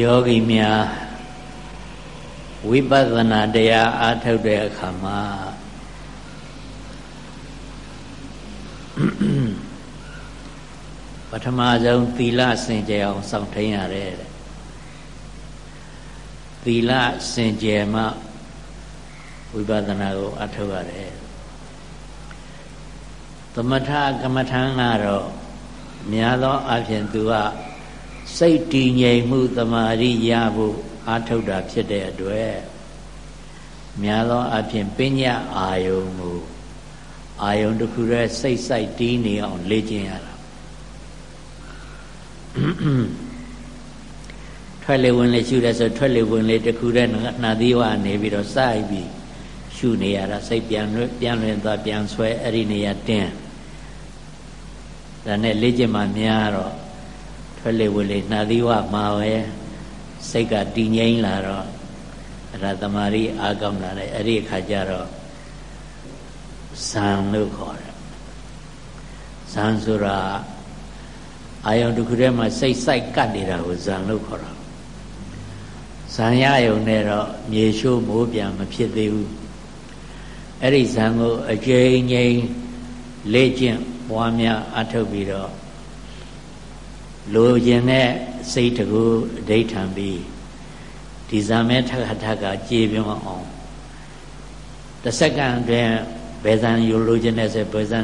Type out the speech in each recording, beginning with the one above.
ယောဂီများဝိပဿနာတရားအားထုတ်တဲ့အခါမှာပထမဆုံးသီလစင်ကြယ်အောင်စောင့်ထိန်ရတယ်သီလစင်ကြယ်မှဝိပဿနာကိုအထုတ်ရတယ်သမထကမ္မထံကတော့များသောအားဖြင့်သူက စိတ်တည်ငြိမ်မှုတမာရိရဖို့အာထုတ်တာဖြစ်တဲ့အတွက်များသောအားဖြင့်ပညာအာယုံကိုအာယုံတစ်ခုတည်းစိတ်ဆိုင်တည်နေအောင်လေ့ကျင့်ရတာထွက်လေဝင်လေရှုတယ်ဆိုထွက်လေဝင်လေတစ်ခုတည်းနှာသီးဝနေပြီးတော့စိုက်ပြီးရှုနေရတာစိတ်ပြန်လွပြန်လွင်သွားပြန်ဆွဲအဲ့ဒီနေရာတင်းဒါနဲ့လေ့ကျင့်မှများတော့ ထွက်လေဝင်လေနှာသီးဝမှာပဲစိတ်ကတည်ငြိမ်လာတော့အဲ့ဒါတမာရီအာကောင်းလာတယ်အဲ့ဒီအခါကျတော့ဇံလို့ခေါ်တယ်ဇံဆိုတာအာယုံတစ်ခုထဲမှာစိတ်စိုက်ကပ်နေတာကိုဇံလို့ခေါ်တာဇံရယုံနဲ့တော့မြေရှိုးမိုးပြန်မဖြစ်သေးဘူးအဲ့ဒီဇံကိုအကျဉ်းငိမ့်လေ့ကျင့်ပွားများအထုတ်ပြီးတော့ လိုချင်တဲ့စိတ်တကူအဋိဌံပြီးဒီဇာမဲထခထကကြေပြုံးအောင်တစ်စက္ကန့်အတွင်းဘယ်ဇံယူလိုချင်တဲ့ဆိုဘယ်ဇံ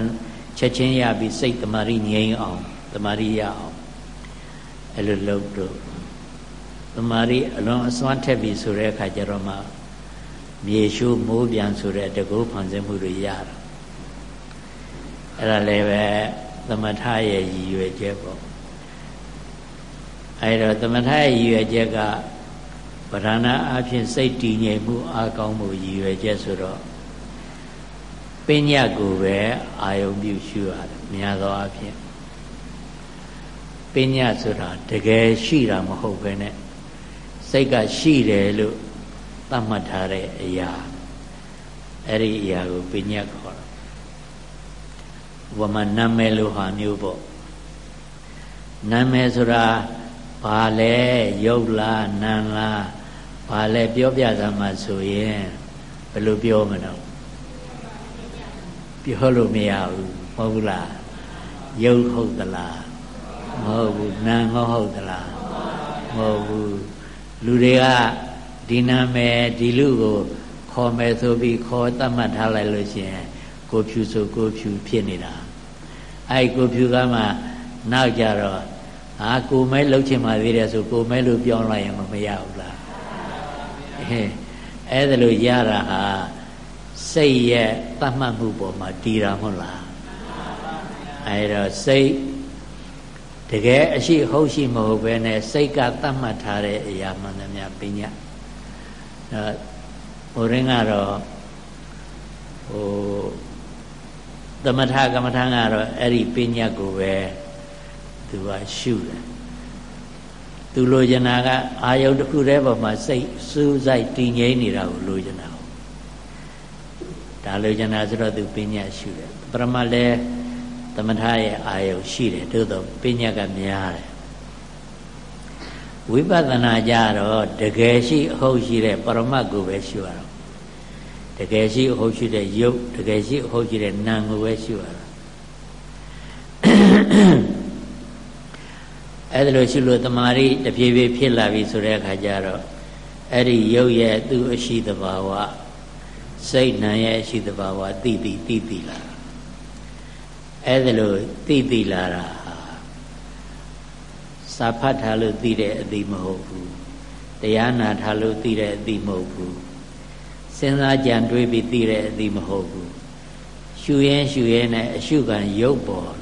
ချက်ချင်းရပြီးစိတ်တမာရီငြိမ်းအောင်တမာရီရအောင်အဲ့လိုလုပ်တော့တမာရီအလွန်အစွမ်းထက်ပြီဆိုတဲ့အခါကျတော့မှမြေရှိုးမိုးပြန်ဆိုတဲ့တကုဖန်ဆင်းမှုတွေရတာအဲ့ဒါလည်းပဲသမထရဲ့ရည်ရွယ်ချက်ပေါ့ အဲဒါသမထရဲ့ရည်ရွယ်ချက်ကဗရဏအဖြစ်စိတ်တည်ငြိမ်မှုအကောင်းမှုရည်ရွယ်ချက်ဆိုတော့ပညာကိုပဲအာယုံပြုရှုရတယ်များသောအားဖြင့်ပညာဆိုတာတကယ်ရှိတာမဟုတ်ဘဲနဲ့စိတ်ကရှိတယ်လို့သတ်မှတ်ထားတဲ့အရာအဲ့ဒီအရာကိုပညာခေါ်တာဝမနာမည်လို့ဟာမျိုးပေါ့နာမည်ဆိုတာ ဘာလဲရုပ်လားနာမ်လားဘာလဲပြောပြစမ်းမှဆိုရင်ဘယ်လိုပြောမလို့ပြောလို့မရဘူးမဟုတ်ဘူးလားရုပ်ဟုတ်သလားမဟုတ်ဘူးနာမ်ဟုတ်သလားမဟုတ်ဘူးလူတွေကဒီနာမည်ဒီလူကိုခေါ်မယ်ဆိုပြီးခေါ်သတ်မှတ်ထားလိုက်လို့ရှိရင်ကိုဖြူဆိုကိုဖြူဖြစ်နေတာအဲ့ကိုဖြူကမှနောက်ကြတော့ ဟာကိုမဲလှုပ်ချင်ပါသေးတယ်ဆိုကိုမဲလို့ပြောင်းလိုက်ရင်မမရဘူးလားအဲအဲ့ဒါလို့ရတာဟာစိတ်ရဲ့တတ်မှတ်မှုပေါ်မှာတည်တာမဟုတ်လားအဲ့တော့စိတ်တကယ်အရှိဟုတ်ရှိမဟုတ်ပဲနဲ့စိတ်ကတတ်မှတ်ထားတဲ့အရာမှန်သမျှပညာအဲဟိုရင်းကတော့ဟိုသမထကမ္မထံကတော့အဲ့ဒီပညာကိုပဲ သူကရှုတယ်သူလိုချင်တာကအာယုံတစ်ခုတည်းပေါ်မှာစိတ်စူးစိုက်တည်ငြိမ်နေတာကိုလိုချင်တာဒါလိုချင်တာဆိုတော့သူပညာရှုတယ်ပရမတ်လည်းသမထရဲ့အာယုံရှိတယ်သို့တော့ပညာကများတယ်ဝိပဿနာကြတော့တကယ်ရှိအဟုတ်ရှိတဲ့ပရမတ်ကိုပဲရှုရတော့တကယ်ရှိအဟုတ်ရှိတဲ့ယုတ်တကယ်ရှိအဟုတ်ရှိတဲ့နာမ်ကိုပဲရှုရတာ အဲ့ဒါလို့ရှိလို့တမာရီတဖြည်းဖြည်းဖြစ်လာပြီဆိုတဲ့အခါကျတော့အဲ့ဒီရုပ်ရဲ့သူ့အရှိတဘာဝစိတ်နာရဲ့အရှိတဘာဝသိသိသိသိလာအဲ့ဒါလို့သိသိလာတာဟာစာဖတ်ထားလို့သိတဲ့အသိမဟုတ်ဘူးတရားနာထားလို့သိတဲ့အသိမဟုတ်ဘူးစဉ်းစားကြံတွေးပြီးသိတဲ့အသိမဟုတ်ဘူးရှူရင်ရှူရင်နဲ့အရှုခံရုပ်ပေါ်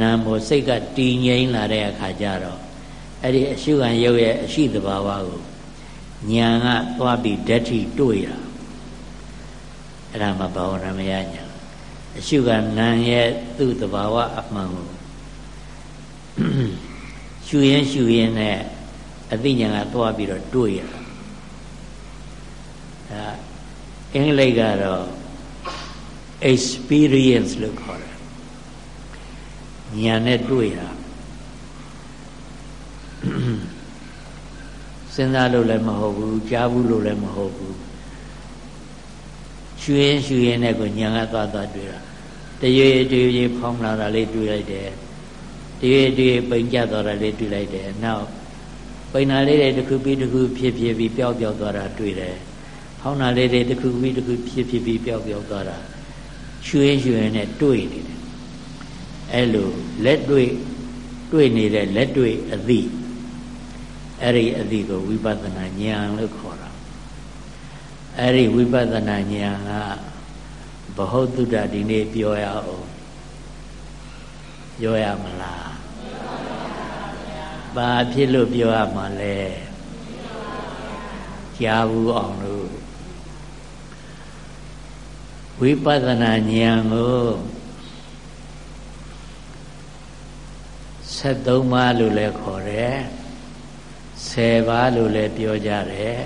နာမ်ပေါ်စိတ်ကတည်ငြိမ်လာတဲ့အခါကျတော့အဲ့ဒီအရှုခံရုပ်ရဲ့အရှိတဘာဝကိုညာကသွားပြီးဓာတ်ထိတွေ့တာအဲ့ဒါမှဘာဝနာမယညာအရှုခံနာမ်ရဲ့သူ့တဘာဝအမှန်ကိုရှူရင်ရှူရင်နဲ့အသိဉာဏ်ကသွားပြီးတော့တွေ့ရတာဒါအင်္ဂလိပ်ကတော့ experience လို့ခေါ်တယ် ဉာဏ်နဲ့တွေ့တာစဉ်းစားလို့လည်းမဟုတ်ဘူးကြားဘူးလို့လည်းမဟုတ်ဘူးရှူရင်ရှူရင်နဲ့ကိုညာကသွားသွားတွေ့တာတရွေတရွေဖောင်းလာတာလေးတွေ့လိုက်တယ်တရွေတရွေပိန်ကျသွားတာလေးတွေ့လိုက်တယ်နောက်ပိန်နာလေးတွေတစ်ခုပြီးတစ်ခုဖြစ်ဖြစ်ပြီးပျောက်ပျောက်သွားတာတွေ့တယ်ဖောင်းနာလေးတွေတစ်ခုပြီးတစ်ခုဖြစ်ဖြစ်ပြီးပျောက်ပျောက်သွားတာရှူရင်ရှူရင်နဲ့တွေ့နေတယ် အဲ့လိုလက်တွေ့တွေ့နေတဲ့လက်တွေ့အသည့်အဲ့ဒီအသည့်ကိုဝိပဿနာဉာဏ်လို့ခေါ်တာအဲ့ဒီဝိပဿနာဉာဏ်ကဘဟုတုတ္တဒီနေ့ပြောရအောင်ပြောရမလားဘာဖြစ်လို့ပြောရမှာလဲကြားဘူးအောင်လို့ဝိပဿနာဉာဏ်ကို 73ပါးလို့လည်းခေါ်တယ်10ပါးလို့လည်းပြောကြတယ်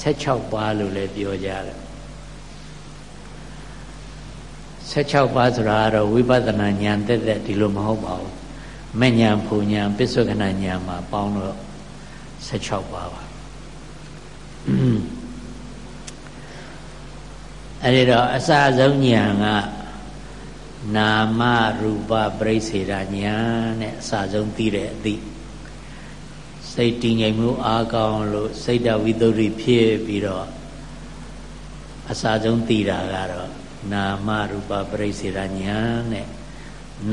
16ပါးလို့လည်းပြောကြတယ်16ပါးဆိုတာကတော့ဝိပဿနာဉာဏ်တက်တက်ဒီလိုမဟုတ်ပါဘူးမဲ့ဉာဏ်ဖူဉာဏ်ပစ္စုကနာဉာဏ်မှာပေါင်းတော့16ပါးပါအဲဒီတော့အစအဆုံးဉာဏ်က နာမရူပပြိစေတာညာနဲ့အစဆုံးသိတဲ့အသည့်စိတ်တည်ငြိမ်မှုအားကောင်းလို့စိတ်တဝိသုဒ္ဓိဖြစ်ပြီးတော့အစဆုံးသိတာကတော့နာမရူပပြိစေတာညာနဲ့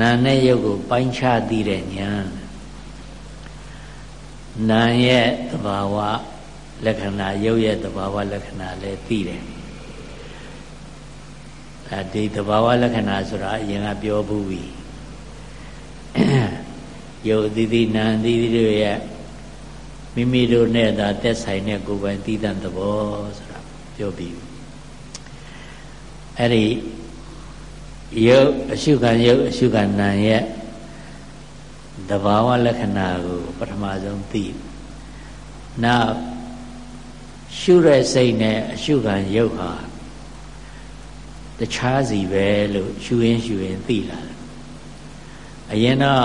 နာနဲ့ရုပ်ကိုပိုင်းခြားသိတဲ့ညာနာရဲ့သဘာဝလက္ခဏာရုပ်ရဲ့သဘာဝလက္ခဏာလည်းသိတယ် အဲဒီသဘာဝလက္ခဏာဆိုတာအရင်ကပြောဘူးပြီယုတ်သီးသီးနာသီးသီးတို့ရဲ့မိမိတို့နဲ့သာသက်ဆိုင်တဲ့ကိုယ်ပိုင်သီးသန့်သဘောဆိုတာပြောပြီးအဲ့ဒီယုတ်အရှုခံယုတ်အရှုခံနာရဲ့သဘာဝလက္ခဏာကိုပထမဆုံးသိနောက်ရှုတဲ့စိတ်နဲ့အရှုခံယုတ်ဟာ တခြားစီပဲလို့ရှုရင်းရှုရင်းသိလာတယ်အရင်တော့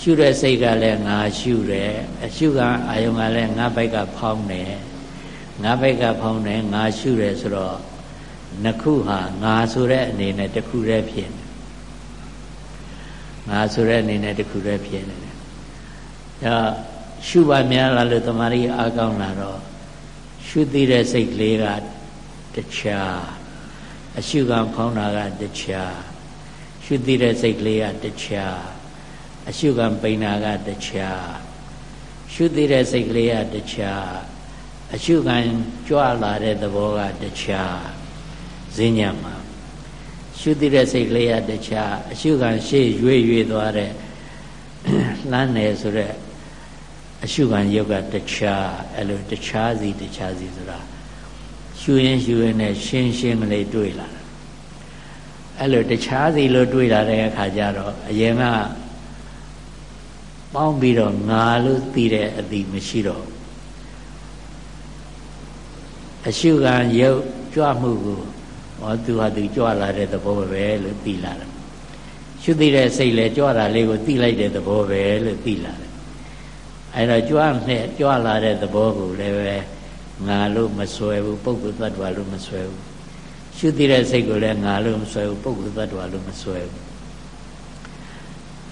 ရှုတဲ့စိတ်ကလည်းငါရှုတယ်အရှုကအာယုံကလည်းငါဘိုက်ကဖောင်းတယ်ငါဘိက်ကဖောင်းတယ်ငါရှုတယ်ဆိုတော့နှစ်ခုဟာငါဆိုတဲ့အနေနဲ့တစ်ခုတည်းဖြစ်နေငါဆိုတဲ့အနေနဲ့တစ်ခုတည်းဖြစ်နေတယ်ဒါရှုပါများလာလို့တမာရီအားကောင်းလာတော့ရှုသိတဲ့စိတ်ကလေးကတခြား အရှုခံဖောင်းတာကတခြားရှုသိတဲ့စိတ်ကလေးကတခြားအရှုခံပိန်တာကတခြားရှုသိတဲ့စိတ်ကလေးကတခြားအရှုခံကြွလာတဲ့သဘောကတခြားဈဉ္ညာမှာရှုသိတဲ့စိတ်ကလေးကတခြားအရှုခံရှေ့ရွေ့ရွေ့သွားတဲ့လှမ်းတယ်ဆိုတဲ့အရှုခံယုတ်ကတခြားအဲ့လိုတခြားစီတခြားစီဆိုတာ ရှူရင်ရှူရင်နဲ့ရှင်းရှင်းကလေးတွေ့လာတယ်အဲ့လိုတခြားစီလို့တွေ့လာတဲ့အခါကျတော့အရင်ကပေါင်းပြီးတော့ငါလို့သိတဲ့အသည့်မရှိတော့အရှုခံရုပ်ကြွမှုကိုဟောသူဟာသူကြွလာတဲ့သဘောပဲလို့သိလာတယ်ရှုသိတဲ့စိတ်လည်းကြွတာလေးကိုသိလိုက်တဲ့သဘောပဲလို့သိလာတယ်အဲ့တော့ကြွနဲ့ကြွလာတဲ့သဘောကိုလည်းပဲ ငါလို့မဆွဲဘူးပုဂ္ဂိုလ်သတ္တဝါလို့မဆွဲဘူးရှုသိတဲ့စိတ်ကိုလည်းငါလို့မဆွဲဘူးပုဂ္ဂိုလ်သတ္တဝါလို့မဆွဲဘူး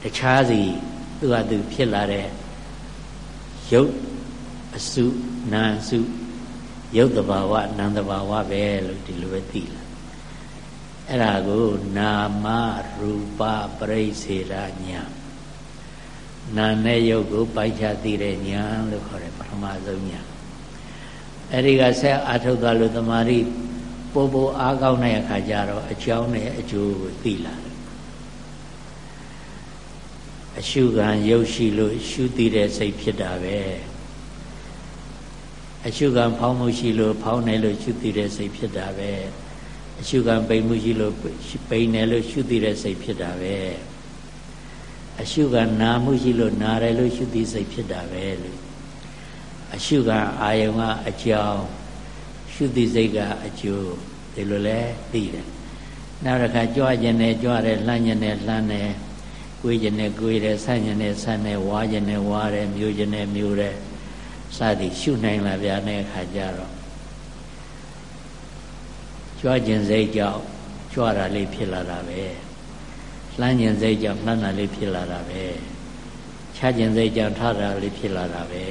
တခြားစီသူ့ဟာသူဖြစ်လာတဲ့ရုပ်အစုနာအစုရုပ်တဘာဝနာမ်တဘာဝပဲလို့ဒီလိုပဲသိလာအဲ့ဒါကိုနာမရူပပရိစေရညာနာနဲ့ရုပ်ကိုပိုက်ချသိတဲ့ညာလို့ခေါ်တယ်ပထမဆုံးညာ အဲ့ဒီကဆက်အာထုတ်သွားလို့တမာရီပို့ပို့အားကောင်းတဲ့အခါကျတော့အကြောင်းနဲ့အကျိုးကိုသိလာတယ်အရှုခံရုပ်ရှိလို့ရှုသိတဲ့စိတ်ဖြစ်တာပဲအရှုခံဖောင်းမှုရှိလို့ဖောင်းတယ်လို့ရှုသိတဲ့စိတ်ဖြစ်တာပဲအရှုခံပိန်မှုရှိလို့ပိန်တယ်လို့ရှုသိတဲ့စိတ်ဖြစ်တာပဲအရှုခံနာမှုရှိလို့နာတယ်လို့ရှုသိစိတ်ဖြစ်တာပဲလို့ အရှုခံအာယုံကအကြောင်းရှုသိစိတ်ကအကျိုးဒီလိုလဲသိတယ်နောက်တစ်ခါကြွကျင်တယ်ကြွတယ်လှမ်းကျင်တယ်လှမ်းတယ်ကိုယ်ကျင်တယ်ကိုယ်တယ်ဆန့်ကျင်တယ်ဆန့်တယ်ဝါကျင်တယ်ဝါတယ်မျိုးကျင်တယ်မျိုးတယ်စသည်ရှုနိုင်လာပြန်တဲ့အခါကျတော့ကြွခြင်းစိတ်ကြောင့်ကြွတာလေးဖြစ်လာတာပဲလှမ်းခြင်းစိတ်ကြောင့်လှမ်းတာလေးဖြစ်လာတာပဲချခြင်းစိတ်ကြောင့်ထတာလေးဖြစ်လာတာပဲ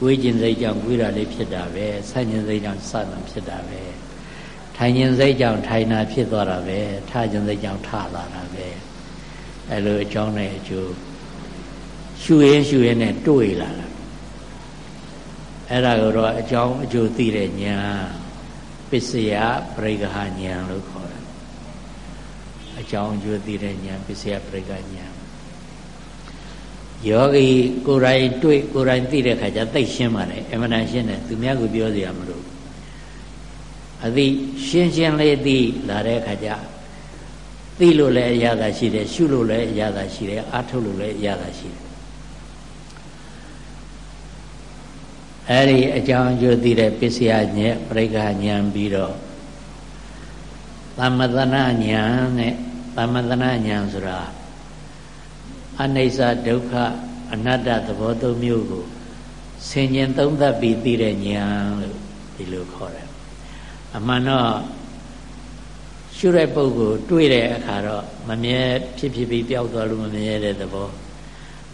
ကိုယ်ခြင်းစိတ်ကြောင့်ကိုယ်တာလေးဖြစ်တာပဲဆန့်ခြင်းစိတ်ကြောင့်စတာဖြစ်တာပဲထိုင်ခြင်းစိတ်ကြောင့်ထိုင်တာဖြစ်သွားတာပဲထခြင်းစိတ်ကြောင့်ထလာတာပဲအဲလိုအကြောင်းနဲ့အကျိုးရှုရင်ရှုရင်နဲ့တွေ့လာတာအဲ့ဒါကိုတော့အကြောင်းအကျိုးသိတဲ့ဉာဏ်ပစ္စယပရိက္ခဉာဏ်လို့ခေါ်တယ်အကြောင်းအကျိုးသိတဲ့ဉာဏ်ပစ္စယပရိက္ခဉာဏ် ယောဂီကိုယ်တိုင်တွေ့ကိုယ်တိုင်သိတဲ့ခါကျသိရှင်းပါတယ်အမှန်တန်ရှင်းတယ်သူများကိုပြောစရာမလိုအသိရှင်းရှင်းလေးသိလာတဲ့ခါကျသိလို့လည်းအရသာရှိတယ်ရှုလို့လည်းအရသာရှိတယ်အားထုတ်လို့လည်းအရသာရှိတယ်အဲ့ဒီအကြောင်းအကျိုးသိတဲ့ပစ္စယဉာဏ်ပရိက္ခဉာဏ်ပြီးတော့သမသနာဉာဏ်နဲ့သမသနာဉာဏ်ဆိုတာ အနိစ္စဒုက္ခအနတ္တသဘောသုံးမျိုးကိုဆင်ញင်သုံးသပ်ပြီးသိတဲ့ဉာဏ်လို့ဒီလိုခေါ်တယ်အမှန်တော့ရှုတဲ့ပုဂ္ဂိုလ်တွေ့တဲ့အခါတော့မမြဲဖြစ်ဖြစ်ပြီးပျောက်သွားလို့မမြဲတဲ့သဘော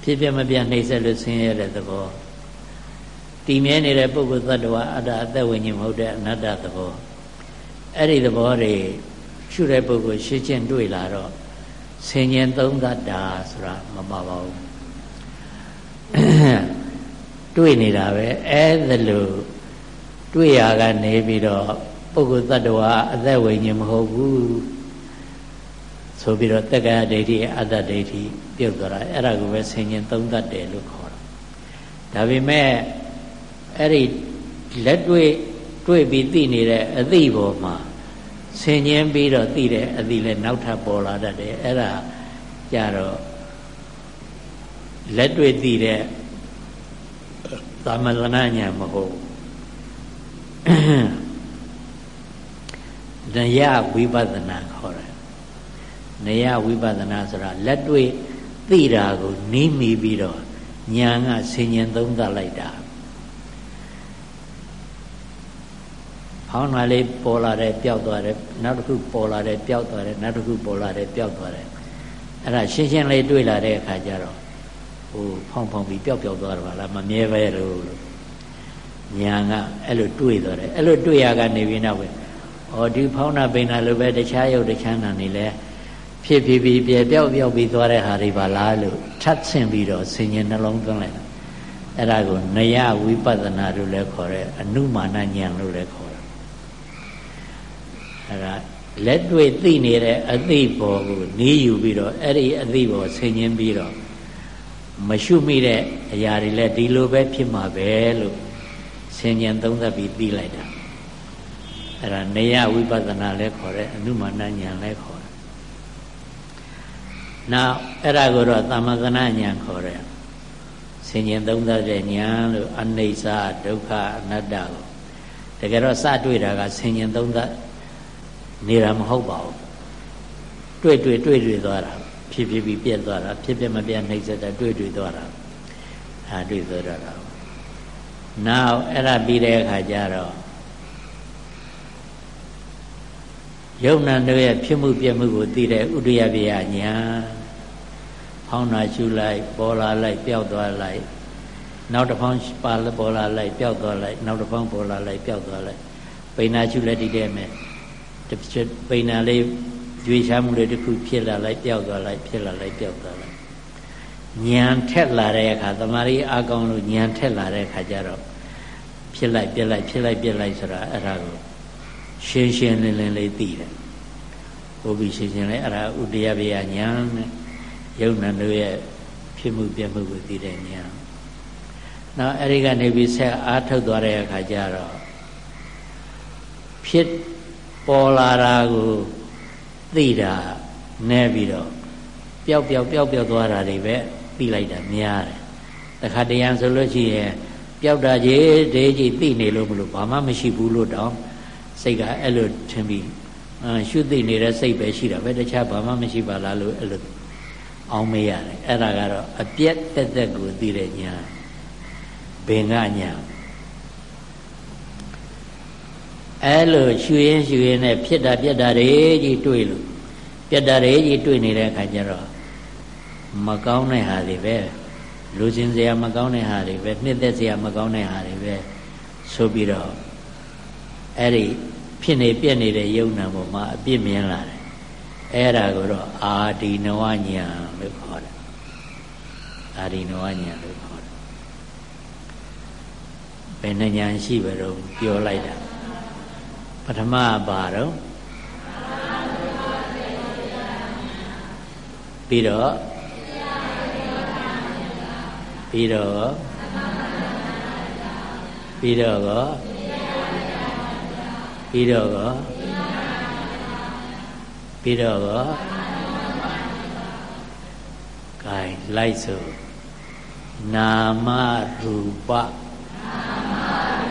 ဖြစ်ဖြစ်မပြတ်နှိမ့်ဆက်လို့ဆင်းရဲတဲ့သဘောတည်မြဲနေတဲ့ပုဂ္ဂိုလ်သတ္တဝါအတ္တအသက်ဝိညာဉ်မဟုတ်တဲ့အနတ္တသဘောအဲ့ဒီသဘောတွေရှုတဲ့ပုဂ္ဂိုလ်ရှင်းချင်းတွေ့လာတော့ ဆင်ញင်သုံးသတ္တာဆိုတာမပါပါဘူးတွေ့နေတာပဲအဲ့ဒါလို့တွေ့ရကနေပြီးတော့ပုဂ္ဂိုလ်တ attva အသက်ဝိညာဉ်မဟုတ်ဘူးဆိုပြီးတော့တက္ကရာဒိဋ္ဌိအတ္တဒိဋ္ဌိပြုတ်သွားတာအဲ့ဒါကိုပဲဆင်ញင်သုံးသတ်တယ်လို့ခေါ်တာဒါပေမဲ့အဲ့ဒီလက်တွေ့တွေ့ပြီးသိနေတဲ့အသိပေါ်မှာ ဆင်ញင်ပြီးတော့သိတဲ့အသိလဲနောက်ထပ်ပေါ်လာတတ်တယ်အဲ့ဒါကြတော့လက်တွေ့သိတဲ့သမလနာညာမဟုတ်နယဝိပဿနာခေါ်တယ်နယဝိပဿနာဆိုတာလက်တွေ့သိတာကိုနီးမိပြီးတော့ညာကဆင်ញင်သုံးသပ်လိုက်တာ ဖောင်းတာလေးပေါ်လာတယ်ပျောက်သွားတယ်နောက်တစ်ခုပေါ်လာတယ်ပျောက်သွားတယ်နောက်တစ်ခုပေါ်လာတယ်ပျောက်သွားတယ်အဲ့ဒါရှင်းရှင်းလေးတွေ့လာတဲ့အခါကျတော့ဟိုဖောင်းဖောင်းပြီးပျောက်ပျောက်သွားတာလားမမြဲပဲလို့ညာကအဲ့လိုတွေ့သွားတယ်အဲ့လိုတွေ့ရကနေပြီးနောက်ပဲဩဒီဖောင်းနာပိန်နာလိုပဲတခြားရုပ်တခြားနာနေလဲဖြစ်ဖြစ်ပြီးပြပျောက်ပျောက်ပြီးသွားတဲ့ဟာတွေပါလားလို့ထပ်ဆင့်ပြီးတော့ဆင်ញင်နှလုံးသွင်းလိုက်အဲ့ဒါကိုနယဝိပဿနာလို့လည်းခေါ်တယ်အနုမာနဉာဏ်လို့လည်းခေါ်တယ်အဲ့ဒါ လက်တွေ့သိနေတဲ့အသိပေါ်ကိုနီးယူပြီးတော့အဲ့ဒီအသိပေါ်ဆင်ញင်ပြီးတော့မရှုမိတဲ့အရာတွေလည်းဒီလိုပဲဖြစ်မှာပဲလို့ဆင်ញင်သုံးသပ်ပြီးသိလိုက်တာအဲ့ဒါနေယဝိပဿနာလည်းခေါ်တယ်အနုမာနဉာဏ်လည်းခေါ်တယ်နောက်အဲ့ဒါကိုတော့သမဂနာဉာဏ်ခေါ်တယ်ဆင်ញင်သုံးသပ်တဲ့ဉာဏ်လို့အနိစ္စဒုက္ခအနတ္တကိုတကယ်တော့စတွေ့တာကဆင်ញင်သုံးသပ် နေတာမဟုတ်ပါဘူးတွေ့တွေ့တွေ့တွေ့သွားတာဖြစ်ဖြစ်ပြီးပြက်သွားတာဖြစ်ဖြစ်မပြက်နှိမ့်ဆက်တာတွေ့တွေ့သွားတာအဲတွေ့သွားတာနောက်အဲ့ဒါပြီးတဲ့အခါကျတော့ယုံနာတို့ရဲ့ဖြစ်မှုပြမှုကိုသိတဲ့ဥဒယပြယညာဖောင်းနာရှုလိုက်ပေါ်လာလိုက်ပျောက်သွားလိုက်နောက်တစ်ဖောင်းပါပေါ်လာလိုက်ပျောက်သွားလိုက်နောက်တစ်ဖောင်းပေါ်လာလိုက်ပျောက်သွားလိုက်ပိဏာရှုလက်တည်တဲ့မဲ့ တစ်ချက်ပိဏာလေးကြွေချမှုတွေတစ်ခုဖြစ်လာလိုက်ပျောက်သွားလိုက်ဖြစ်လာလိုက်ပျောက်သွားလိုက်ဉာဏ်ထက်လာတဲ့အခါတမာရီအကောင်လို့ဉာဏ်ထက်လာတဲ့အခါကျတော့ဖြစ်လိုက်ပြက်လိုက်ဖြစ်လိုက်ပြက်လိုက်ဆိုတာအဲ့ဒါကိုရှင်းရှင်းလင်းလင်းလေးသိတယ်။ဘုပြီးရှင်းရှင်းလေးအဲ့ဒါဥဒယဘေယညာနဲ့ယုံနံတို့ရဲ့ဖြစ်မှုပြမှုကိုသိတဲ့ညာ။နောက်အဲ့ဒီကနေပြီးဆက်အားထုတ်သွားတဲ့အခါကျတော့ဖြစ် ပေါ်လာတာကိုသိတာနဲပြီးတော့ပျောက်ပျောက်ပျောက်ပျောက်သွားတာတွေပဲသိလိုက်တာများတယ်။တခါတရံဆိုလို့ရှိရင်ပျောက်တာကြီးဒေးကြီးသိနေလို့မလို့ဘာမှမရှိဘူးလို့တောင်းစိတ်ကအဲ့လိုထင်ပြီးရှုသိနေတဲ့စိတ်ပဲရှိတာပဲတခြားဘာမှမရှိပါလားလို့အဲ့လိုအောင်မေးရတယ်အဲ့ဒါကတော့အပြက်တက်တက်ကိုသိတဲ့ညာဘင်္ဂညာ အဲလိုရှူရင်ရှူရင်နဲ့ဖြစ်တာပြက်တာတွေကြီးတွေ့လို့ပြက်တာတွေကြီးတွေ့နေတဲ့အခါကျတော့မကောင်းတဲ့ဟာတွေပဲလူချင်းစရာမကောင်းတဲ့ဟာတွေပဲနှစ်သက်စရာမကောင်းတဲ့ဟာတွေပဲဆိုပြီးတော့အဲ့ဒီဖြစ်နေပြက်နေတဲ့ယုံနာပေါ်မှာအပြစ်မြင်လာတယ်အဲ့ဒါကိုတော့အာဒီနဝညာလို့ခေါ်တယ်အာဒီနဝညာလို့ခေါ်တယ်ဘယ်နှညာရှိပဲတော့ပြောလိုက်တာ ပထမဘာတော့ပြီးတော့ပြီးတော့ပြီးတော့ကောပြီးတော့ကောပြီးတော့ကောကဲလိုက်စို့နာမရူပနာမ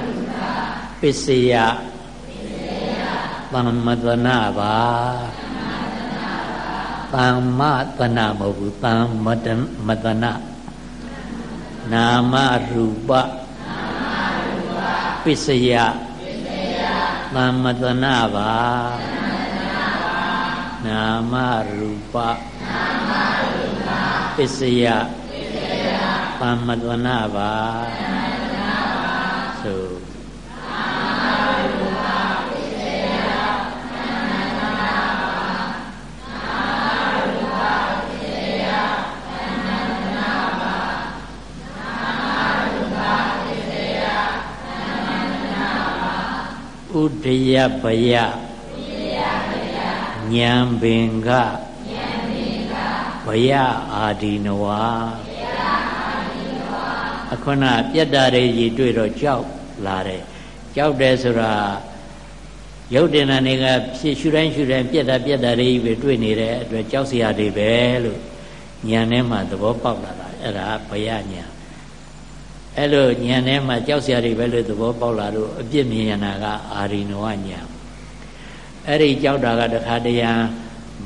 ရူပပစ္စယ သမ္မတနာပါသမ္မတနာမဟုတ်ဘူးသမ္မတမတနာနာမရူပပစ္စယသမ္မတနာပါနာမရူပပစ္စယသမ္မတနာပါဆို ဥဒယပယဉာဏ်ပင်ကဘယအာဒီနဝအခုနပြက်တာတွေကြီးတွေ့တော့ကြောက်လာတယ်ကြောက်တယ်ဆိုတာရုပ်တင်တဲ့ကဖြစ်ရှုတိုင်းရှုတိုင်းပြက်တာပြက်တာတွေကြီးပဲတွေ့နေတဲ့အတွက်ကြောက်စရာတွေပဲလို့ဉာဏ်ထဲမှာသဘောပေါက်လာတာအဲ့ဒါဘယဉာဏ် အဲ့လိုဉာဏ်ထဲမှာကြောက်စရာတွေပဲလို့သဘောပေါက်လာလို့အပြစ်မြင်ရတာကအာရိနဝဉာဏ်အဲ့ဒီကြောက်တာကတခါတရံ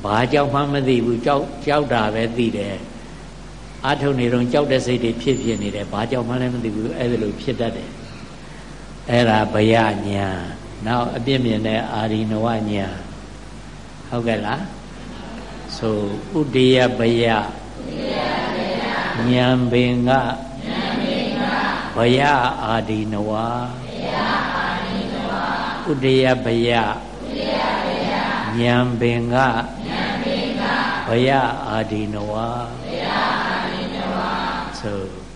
ဘာကြောက်မှမသိဘူးကြောက်ကြောက်တာပဲသိတယ်အာထုံနေတော့ကြောက်တဲ့စိတ်တွေဖြစ်ဖြစ်နေတယ်ဘာကြောက်မှလည်းမသိဘူးအဲ့ဒါလိုဖြစ်တတ်တယ်အဲ့ဒါဘယညာနောက်အပြစ်မြင်တဲ့အာရိနဝညာဟုတ်ကဲ့လားဆိုဥဒိယဘယဉာဏ်ပင်က ဘယအာဒီနဝဘယအာဒီနဝဥဒယဘယဥဒယဘယဉာဏ်ပင်ကဉာဏ်ပင်ကဘယအာဒီနဝဘယအာဒီနဝဆို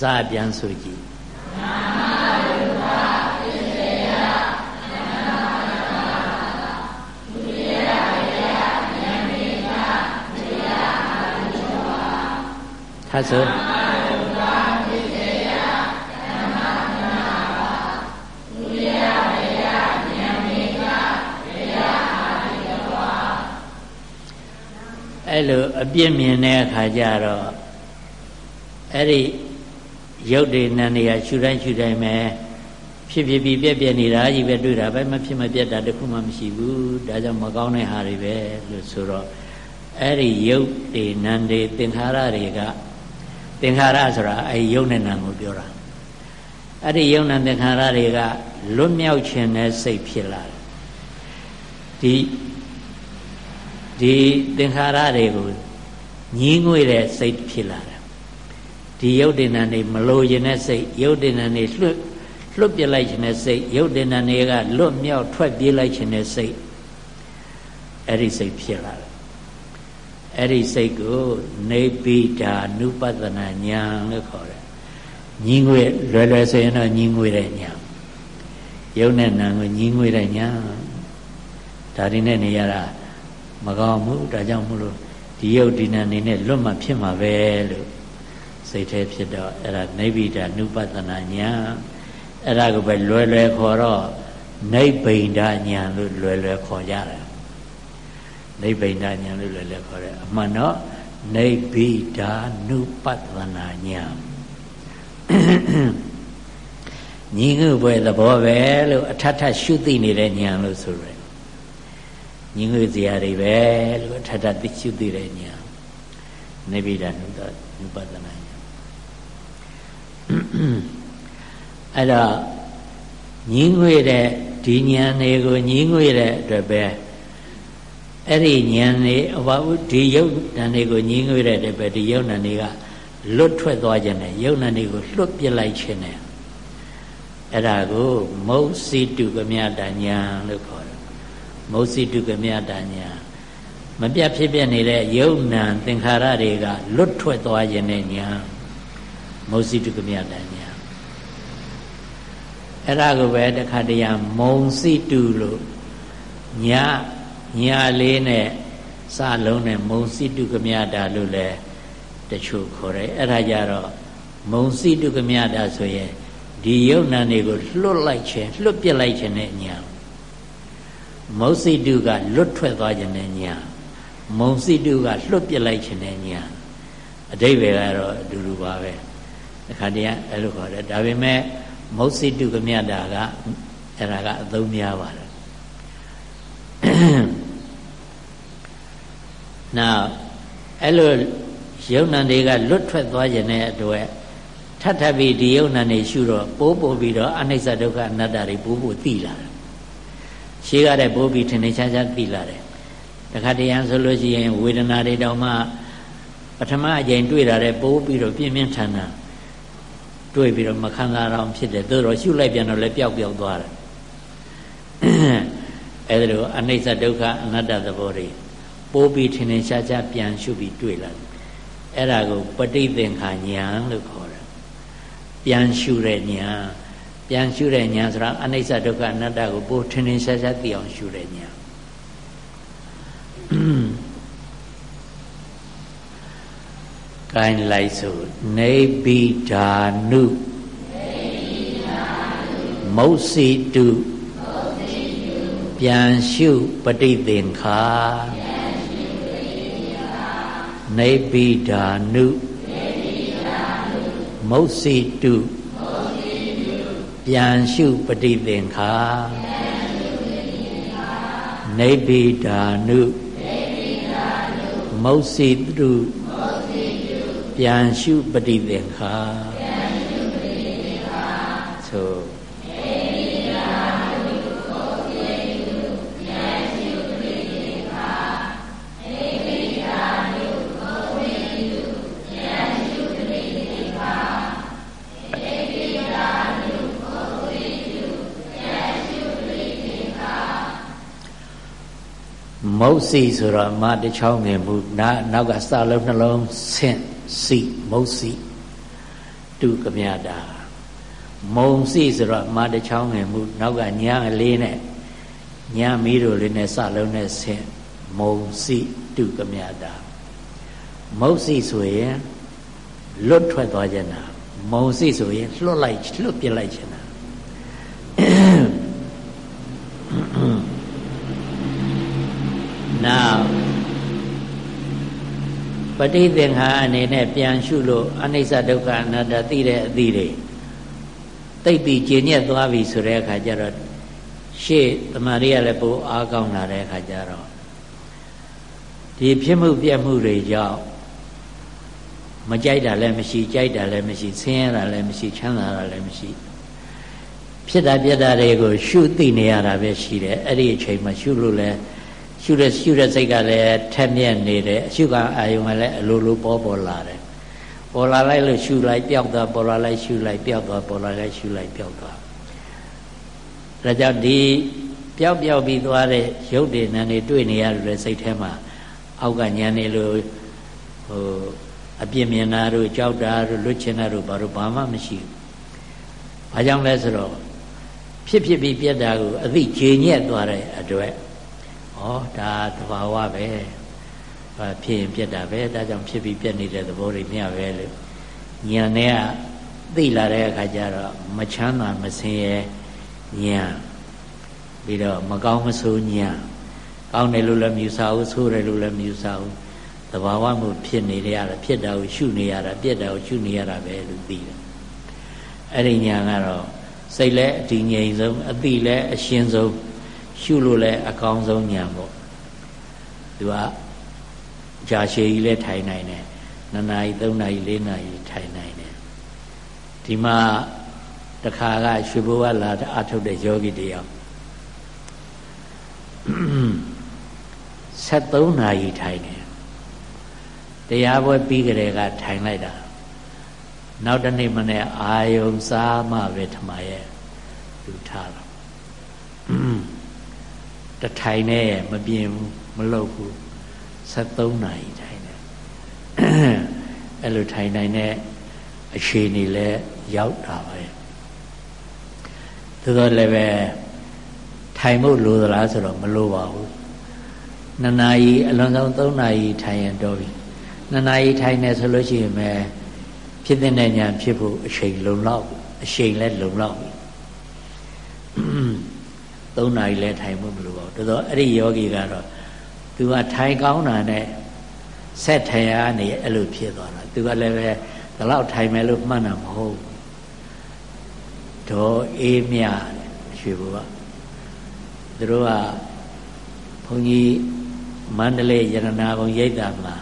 စာပြန်ဆိုကြည့်နာမရူပပစ္စယဒုတိယဘယဉာဏ်မိကဘယအာရုံဝါသဆိုအဲ့လိုအပြစ်မြင်တဲ့အခါကျတော့အဲ့ဒီ ရုပ်တွေနာနေရရှူတိုင်းရှူတိုင်းပဲဖြစ်ဖြစ်ပြီးပြက်ပြက်နေတာကြီးပဲတွေ့တာပဲမဖြစ်မပြက်တာတခုမှမရှိဘူးဒါကြောင့်မကောင်းတဲ့ဟာတွေပဲလို့ဆိုတော့အဲ့ဒီရုပ်တွေနာတွေသင်္ခါရတွေကသင်္ခါရဆိုတာအဲ့ဒီရုပ်နဲ့နာကိုပြောတာအဲ့ဒီရုပ်နဲ့သင်္ခါရတွေကလွတ်မြောက်ခြင်းနဲ့စိတ်ဖြစ်လာတယ်ဒီဒီသင်္ခါရတွေကိုညင်းငွေတဲ့စိတ်ဖြစ်လာတယ် ဒီယုတ်တင်ဏနေမလိုရင်တဲ့စိတ်ယုတ်တင်ဏနေလွတ်လွတ်ပြလိုက်ခြင်းတဲ့စိတ်ယုတ်တင်ဏနေကလွတ်မြောက်ထွက်ပြေးလိုက်ခြင်းတဲ့စိတ်အဲ့ဒီစိတ်ဖြစ်လာတယ်အဲ့ဒီစိတ်ကိုနေပိတာနုပဒနာညာလို့ခေါ်တယ်ညီငွေလွယ်လွယ်ဆိုရင်တော့ညီငွေတဲ့ညာယုတ်နဲ့နာကိုညီငွေတဲ့ညာဒါဒီနဲ့နေရတာမကောင်းဘူးဒါကြောင့်မလို့ဒီယုတ်ဒီနာနေနဲ့လွတ်မှဖြစ်မှာပဲလို့ စိတ်แท้ဖြစ်တော့အဲ့ဒါနိဗ္ဗိဒနုပတနာညာအဲ့ဒါကိုပဲလွယ်လွယ်ခေါ်တော့နိဗ္ဗိဒညာလို့လွယ်လွယ်ခေါ်ကြတယ်နိဗ္ဗိဒညာလို့လွယ်လွယ်ခေါ်တယ်အမှန်တော့နိဗ္ဗိဒာနုပတ္တနာညာညီငုပွဲသဘောပဲလို့အထထရှုသိနေတဲ့ညာလို့ဆိုရယ်ညီငုစရာတွေပဲလို့အထထသိရှုသိတဲ့ညာနိဗ္ဗိဒာနုတနုပတ္တနာညာ အဲ့တော့ညီငွေတဲ့ဒီညာတွေကိုညီငွေတဲ့အတွက်ပဲအဲ့ဒီဉာဏ်နေအဘဝဒီယုတ်ဉာဏ်တွေကိုညီးငွေတဲ့တဲ့ပဲဒီယုတ်ဉာဏ်တွေကလွတ်ထွက်သွားခြင်းနဲ့ယုတ်ဉာဏ်တွေကိုလွတ်ပြလိုက်ခြင်းနဲ့အဲ့ဒါကိုမௌစီတုကမြတဉာဏ်လို့ခေါ်တယ်မௌစီတုကမြတဉာဏ်မပြတ်ဖြစ်ပြနေတဲ့ယုတ်ဉာဏ်သင်္ခါရတွေကလွတ်ထွက်သွားခြင်းနဲ့ဉာဏ် မௌစီတုကမြတဉာဏ်အဲ့ဒါကိုပဲတခါတည်းမုံစီတုလို့ညညာလေးနဲ့စလုံးနဲ့မုံစိတုကမြတာလို့လည်းတချို့ခေါ်တယ်အဲ့ဒါကြတော့မုံစိတုကမြတာဆိုရင်ဒီယုံနာတွေကိုလွတ်လိုက်ခြင်းလွတ်ပြစ်လိုက်ခြင်းနဲ့ညာမုံစိတုကလွတ်ထွက်သွားခြင်းနဲ့ညာမုံစိတုကလွတ်ပြစ်လိုက်ခြင်းနဲ့ညာအတိဘယ်ကတော့အတူတူပါပဲ တခါတည်းအဲ့လိုခေါ်တယ်ဒါပေမဲ့မုံစိတုကမြတာကအဲ့ဒါကအသုံးများပါတယ်နောက်အဲ့လိုယုံနာတွေကလွတ်ထွက်သွားခြင်းတဲ့အတွက်ထပ်ထပ်ပြီးဒီယုံနာနေရှုတော့ပိုးပို့ပြီးတော့အနိစ္စဒုက္ခအနတ္တတွေပိုးပို့သိလာတယ်ရှေးကတဲ့ပိုးပြီးထင်ထင်ရှားရှားသိလာတယ်တခါတရံဆိုလို့ရှိရင်ဝေဒနာတွေတောင်မှပထမအကြိမ်တွေ့တာတဲ့ပိုးပြီးတော့ပြင်းပြင်းထန်ထန် တွေ့ပြီးတော့မခံစားအောင်ဖြစ်တယ်သို့တော့ရှုလိုက်ပြန်တော့လည်းပျောက်ပျောက်သွားတယ်အဲဒါလိုအနိစ္စဒုက္ခအနတ္တသဘောတွေပိုးပြီးထင်ထင်ရှားရှားပြန်ရှုပြီးတွေ့လာတယ်အဲ့ဒါကိုပဋိသင်္ခာဉာဏ်လို့ခေါ်တယ်ပြန်ရှုတဲ့ဉာဏ်ပြန်ရှုတဲ့ဉာဏ်ဆိုတာအနိစ္စဒုက္ခအနတ္တကိုပိုးထင်ထင်ရှားရှားသိအောင်ရှုတဲ့ဉာဏ် ကိုင်းလိုက်ဆိုနေဗိဓာနုမௌစီတုပြန်ရှုပဋိသင်္ခာနေပိဓာနုမௌစီတုပြန်ရှုပဋိသင်္ခာနေပိဓာနုမௌစီတု ပြန်ရှုပဋိသင်္ခာသို့မုတ်စီဆိုတော့မတချောင်းငယ်မှုနာနောက်ကစလုံးနှလုံးဆင့် စီမုတ်စီတုကမြတာမုံစီဆိုတော့မတချောင်းငယ်မှုနောက်ကညာအလေးနဲ့ညာမီးတို့လေးနဲ့စလုံးနဲ့ဆင့်မုံစီတုကမြတာမုတ်စီဆိုရင်လွတ်ထွက်သွားကြတာမုံစီဆိုရင်လွတ်လိုက်လွတ်ပြလိုက်ချင်တာနောက် ပဋိသင်္ခါအနေနဲ့ပြန်ရှုလို့အနိစ္စဒုက္ခအနတ္တသိတဲ့အသည့်တွေတိတ်ပြီးကျင်ညက်သွားပြီဆိုတဲ့အခါကျတော့ရှေ့တမာရီကလည်းပိုအားကောင်းလာတဲ့အခါကျတော့ဒီဖြစ်မှုပြက်မှုတွေကြောင့်မကြိုက်တာလည်းမရှိကြိုက်တာလည်းမရှိဆင်းရဲတာလည်းမရှိချမ်းသာတာလည်းမရှိဖြစ်တာပြက်တာတွေကိုရှုသိနေရတာပဲရှိတယ်အဲ့ဒီအချိန်မှာရှုလို့လည်း ရှုတဲ့ရှုတဲ့စိတ်ကလည်းထက်မြက်နေတယ်အရှုကအာယုံကလည်းအလိုလိုပေါ်ပေါ်လာတယ်ပေါ်လာလိုက်လို့ရှုလိုက်ပျောက်သွားပေါ်လာလိုက်ရှုလိုက်ပျောက်သွားပေါ်လာလိုက်ရှုလိုက်ပျောက်သွားဒါကြောင့်ဒီပျောက်ပျောက်ပြီးသွားတဲ့ရုပ်တွေနာနေတွေ့နေရတဲ့စိတ်ထဲမှာအောက်ကညံနေလို့ဟိုအပြင်းမြင်တာတို့ကြောက်တာတို့လွတ်ချင်တာတို့ဘာလို့ဘာမှမရှိဘူး။ဘာကြောင့်လဲဆိုတော့ဖြစ်ဖြစ်ပြီးပြက်တာကိုအသိခြေညက်သွားတဲ့အတွက် ဩဒါသဘာဝပဲဘာဖြစ်ရင်ပြက်တာပဲဒါကြောင့်ဖြစ်ပြီးပြက်နေတဲ့သဘောတွေမျှပဲလို့ညာနဲ့ကသိလာတဲ့အခါကျတော့မချမ်းသာမစင်ရဲ့ညာပြီးတော့မကောင်းမဆိုးညာကောင်းတယ်လို့လည်းမြူဆာဘူးဆိုးတယ်လို့လည်းမြူဆာဘူးသဘာဝမှုဖြစ်နေရတာဖြစ်တာကိုရှုနေရတာပြက်တာကိုရှုနေရတာပဲလို့သိတယ်အဲ့ဒီညာကတော့စိတ်လည်းအတည်ငြိမ်ဆုံးအတိလည်းအရှင်းဆုံး ရှုလို့လည်းအကောင်းဆုံးညာပေါ့သူကကြာရှည်ကြီးလည်းထိုင်နိုင်တယ်နှစ်နာရီသုံးနာရီလေးနာရီထိုင်နိုင်တယ်ဒီမှာတခါကရွှေဘိုးကလာအထုတ်တဲ့ယောဂီတယောက်73နာရီထိုင်တယ်တရားပွဲပြီးကြတဲ့ကထိုင်လိုက်တာနောက်တနေ့မနေ့အာယုံစားမှပဲထမရဲ့လူထားတော့ တထိုင်နဲ့မပြင်းဘူးမလုပ်ဘူး73နာရီထိုင်တယ်အဲ့လိုထိုင်နိုင်တဲ့အခြေအနေလဲရောက်တာပဲသို့တော်လည်းပဲထိုင်ဖို့လိုသလားဆိုတော့မလိုပါဘူးနှစ်နာရီအလွန်ဆုံး3နာရီထိုင်ရင်တော့ပြီနှစ်နာရီထိုင်နေဆိုလို့ရှိရင်ပဲဖြစ်တဲ့ဉာဏ်ဖြစ်ဖို့အချိန်လုံလောက်အချိန်လည်းလုံလောက်ပြီ 3နာရီလည်းထိုင်ဖို့မလိုပါဘူးတော်တော်အဲ့ဒီယောဂီကတော့သူကထိုင်ကောင်းတာနဲ့ဆက်ထိုင်ရနေအဲ့လိုဖြစ်သွားတာသူကလည်းပဲဒီလောက်ထိုင်မယ်လို့မှတ်တာမဟုတ်ဒေါ်အေးမြရွှေဘုရားသူတို့ကဘုန်းကြီးမန္တလေးရတနာဘုံရိပ်သာမှာ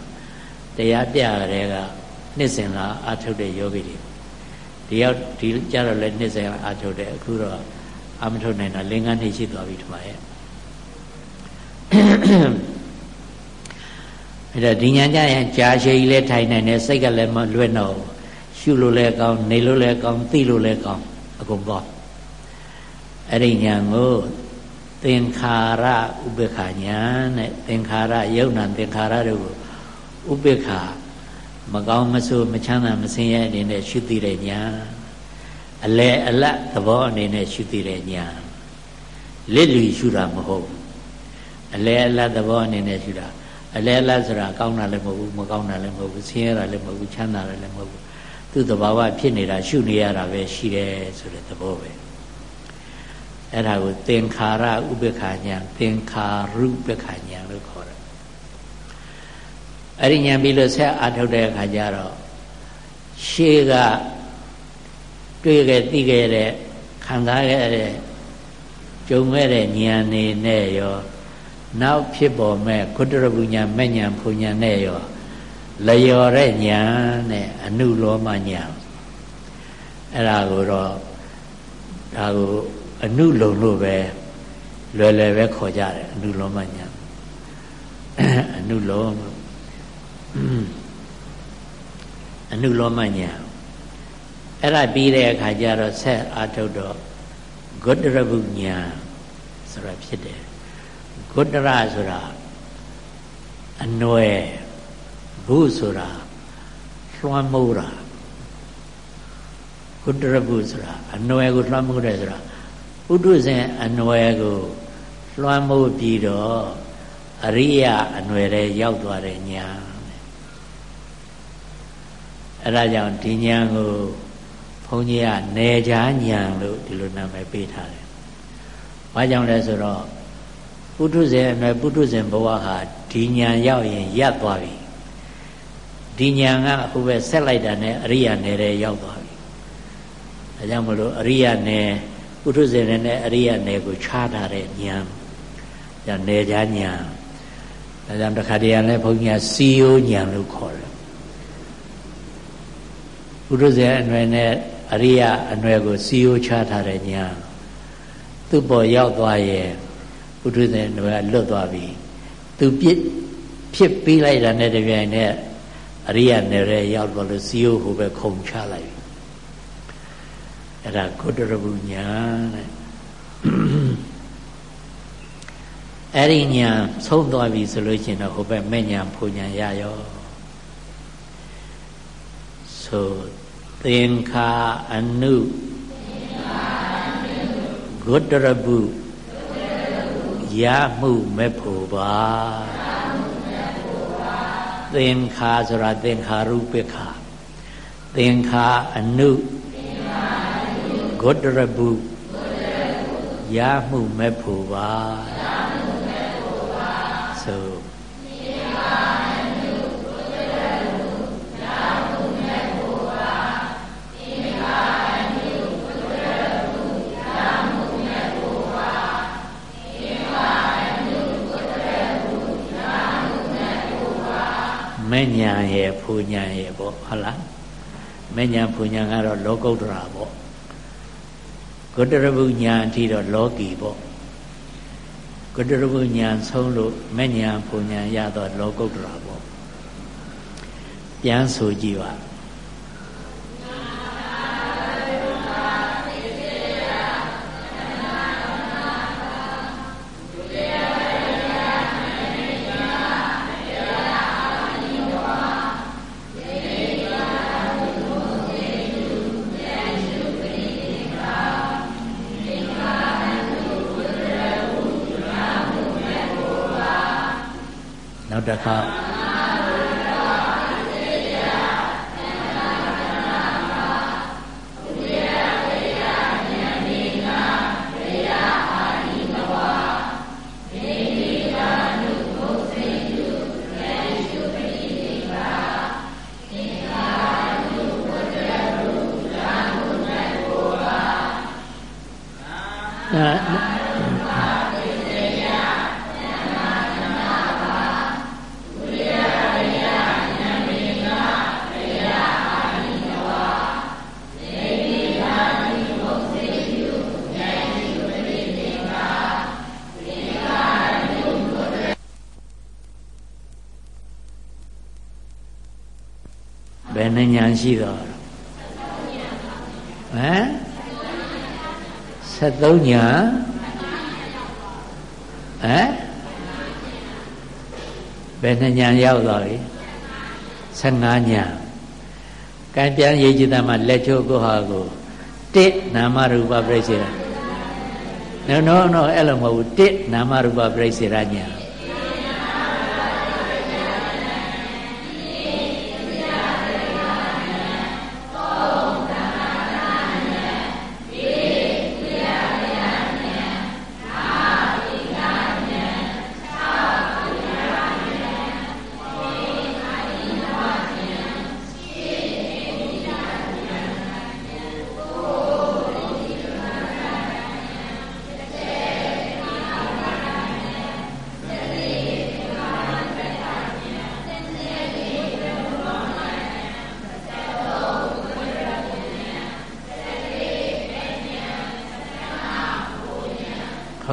တရားပြကြတဲ့ကနှစ်စဉ်လာအာထုတ်တဲ့ယောဂီတွေဒီရောက်ဒီကြတော့လည်းနှစ်စဉ်အာထုတ်တဲ့အခုတော့ အာမထုတ်နိုင်တာလင်္ကာနှစ်ရှိသွားပြီထမရဲ့အဲ့ဒါဒီညာကြရင်ကြာရှည်လည်းထိုင်နိုင်တယ်စိတ်ကလည်းမလွဲ့တော့ရှုလို့လည်းကောင်းနေလို့လည်းကောင်းသိလို့လည်းကောင်းအကုန်ကောင်းအဲ့ဒီညာကိုသင်္ခါရဥပေက္ခညာနဲ့သင်္ခါရယုံနာသင်္ခါရတို့ကိုဥပေက္ခမကောင်းမဆိုးမချမ်းသာမစင်ရဲ့အနေနဲ့ရှုသိတဲ့ညာ အလဲအလတ်သဘောအနေနဲ့ရှုသိတဲ့ညာလစ်လီရှုတာမဟုတ်အလဲအလတ်သဘောအနေနဲ့ရှုတာအလဲအလတ်ဆိုတာကောင်းတာလည်းမဟုတ်ဘူးမကောင်းတာလည်းမဟုတ်ဘူးဆင်းရဲတာလည်းမဟုတ်ဘူးချမ်းသာတာလည်းမဟုတ်ဘူးသူ့သဘာဝဖြစ်နေတာရှုနေရတာပဲရှိတယ်ဆိုတဲ့သဘောပဲအဲ့ဒါကိုသင်္ခါရဥပ္ပခာညာသင်္ခါရုပ္ပခာညာလို့ခေါ်တယ်အဲ့ဒီညာပြီးလို့ဆက်အထုတ်တဲ့အခါကျတော့ရှေးက တွေ့ခဲ့သိခဲ့တဲ့ခံစားခဲ့တဲ့ကြုံခဲ့တဲ့ဉာဏ်နေနဲ့ရောနောက်ဖြစ်ပေါ်မဲ့ကုတ္တရပုညာမဲ့ညာဖုန်ညာနဲ့ရောလျော်တဲ့ညာနဲ့အနုလောမညာအဲ့ဒါကိုတော့ဒါကိုအနုလုံလို့ပဲလွယ်လွယ်ပဲခေါ်ကြတယ်အနုလောမညာအနုလောအနုလောမညာ အဲ့ဒါပြီးတဲ့အခါကျတော့ဆက်အာထုတ်တော့ဂုတ္တရပုညာဆိုတာဖြစ်တယ်ဂုတ္တရဆိုတာအနွယ်ဘုဆိုတာလွှမ်းမိုးတာဂုတ္တရဘုဆိုတာအနွယ်ကိုလွှမ်းမိုးတယ်ဆိုတာဥဒုဇင်အနွယ်ကိုလွှမ်းမိုးပြီးတော့အရိယအနွယ်တဲ့ရောက်သွားတဲ့ညာအဲဒါကြောင့်ဒီညာကို ဘုန်းကြီးကနေချာညာလို့ဒီလိုနာမည်ပေးထားတယ်။ဘာကြောင့်လဲဆိုတော့ပုထုဇဉ်အနွယ်ပုထုဇဉ်ဘဝဟာဒီညာရောက်ရင်ရပ်သွားပြီ။ဒီညာကဟိုပဲဆက်လိုက်တာနဲ့အရိယာနယ်တဲ့ရောက်သွားပြီ။ဒါကြောင့်မလို့အရိယာနယ်ပုထုဇဉ်နဲ့အရိယာနယ်ကိုခြားထားတဲ့ညာ။ဒါနယ်ချာညာ။ဒါကြောင့်တခါတည်းရလဲဘုန်းကြီးကစီယိုညာလို့ခေါ်တယ်ပုရုဇဉ်အနွယ်နဲ့ အရိယအနွယ်ကိုစီယိုချထားတဲ့ညာသူ့ပေါ်ရောက်သွားရဲ့ပုရုဇဉ်အနွယ်ကလွတ်သွားပြီသူပြစ်ဖြစ်ပြီးလိုက်တာနဲ့တပြိုင်နက်အရိယနယ်ရဲရောက်သွားလို့စီယိုဟိုပဲခုံချလိုက်ပြီအဲ့ဒါကုတ္တရပုညာတဲ့အဲ့ဒီညာဆုံးသွားပြီဆိုလို့ရှိရင်တော့ဟိုဘက်မဲ့ညာဖူညာရရောဆို သင်္ခာအနုဂုတ္တရပုရမှုမဲ့ဖို့ပါသင်္ခာဆိုတာသင်္ခါရုပ္ပခာသင်္ခာအနုဂုတ္တရပုရမှုမဲ့ဖို့ပါဆိုသင်္ခာအနု မဲ့ညာရဲ့ဖူညာရဲ့ပေါ့ဟုတ်လားမဲ့ညာဖူညာကတော့လောကုတ္တရာပေါ့ဂုတ္တရဘုညာအထိတော့လောကီပေါ့ဂုတ္တရဘုညာဆုံးလို့မဲ့ညာဖူညာရတော့လောကုတ္တရာပေါ့ပြန်ဆိုကြည့်ပါ ဘယ်နှညာရှိတော့ဟမ် 73ညာဟမ်ဘယ်နှညာရောက်တော့လေ15ညာကံပြန်ရေးကြည့်တာမှလက်ချိုးကိုဟာကိုတစ်နာမရူပပြိစေရနော်နော်နော်အဲ့လိုမဟုတ်ဘူးတစ်နာမရူပပြိစေရညာ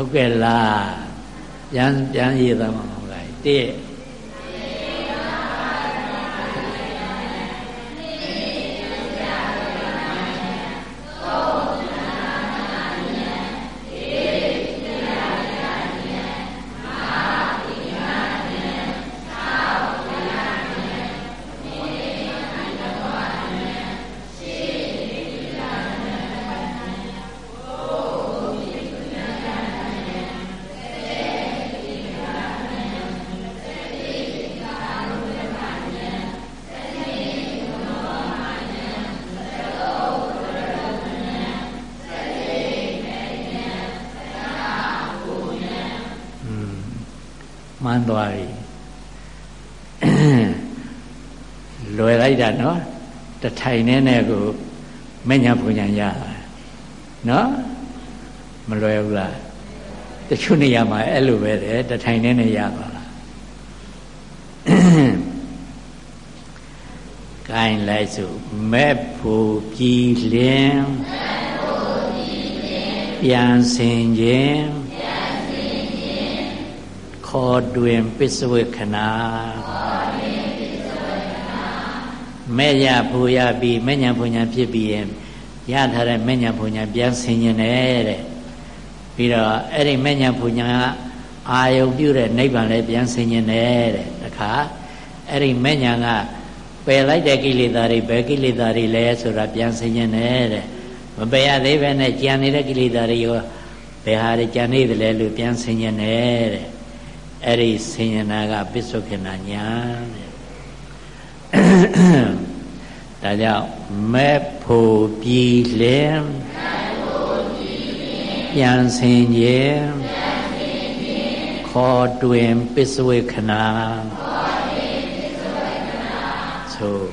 ဟုတ်ကဲ့လားပြန်ပြန်ရေးသားမှာမဟုတ်လားတဲ့ ထိုင်နဲ့နဲ့ကိုမညာပူညာရနော်မလွယ်ဘူးလားတချို့နေရာမှာအဲ့လိုပဲတဲ့တထိုင်နဲ့နဲ့ရပါလားကိုင်းလိုက်စုမဲ့ဖို့ပြည်လင်းပြန်စင်ခြင်းခေါ်တွင်ပစ္စဝေခဏ မဲ့ရဖူရပြီးမဲ့ညာဖူညာဖြစ်ပြီးရင်ရထားတဲ့မဲ့ညာဖူညာပြန်ဆင်ញင်တယ်တဲ့ပြီးတော့အဲ့ဒီမဲ့ညာဖူညာအာယုံပြုတဲ့နိဗ္ဗာန်လည်းပြန်ဆင်ញင်တယ်တဲ့တခါအဲ့ဒီမဲ့ညာကပယ်လိုက်တဲ့ကိလေသာတွေဘယ်ကိလေသာတွေလဲဆိုတာပြန်ဆင်ញင်တယ်တဲ့မပယ်ရသေးပဲနဲ့ကြံနေတဲ့ကိလေသာတွေရောဘယ်ဟာတွေကြံနေတယ်လဲလို့ပြန်ဆင်ញင်တယ်တဲ့အဲ့ဒီဆင်ញနာကပစ္စုခေနာညာတဲ့ ့ ဒါကြောင့်မဲ့ဖို့ပြည်လင်ပြန်ဆင်ခြင်းခေါ်တွင်ပစ္စုခနာသို့